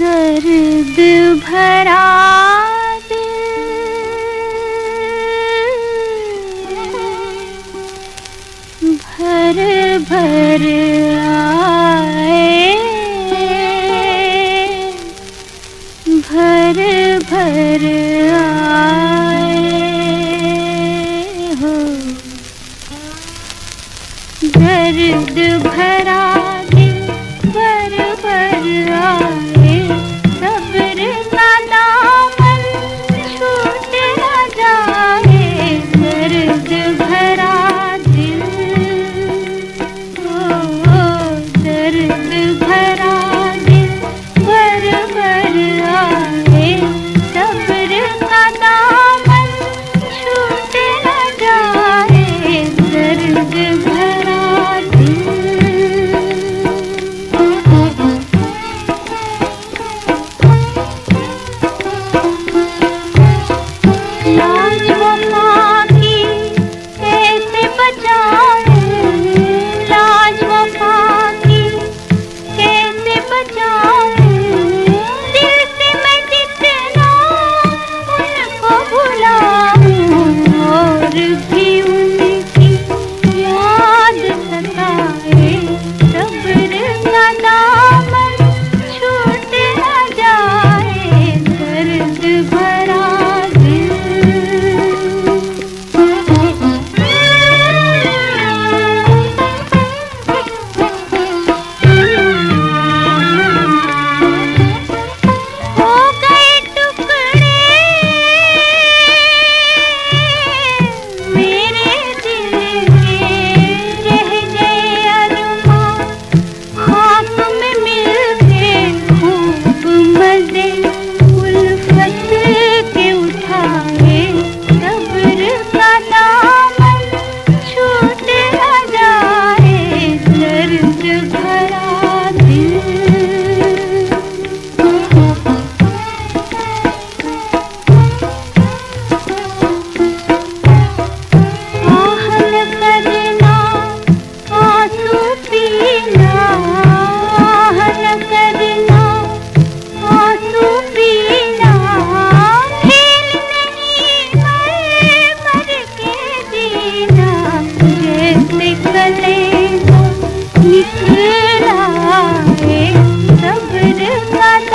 दर्द भरा भर भर आए घर आए हो। दर्द भरा दिल भर भर आए। सब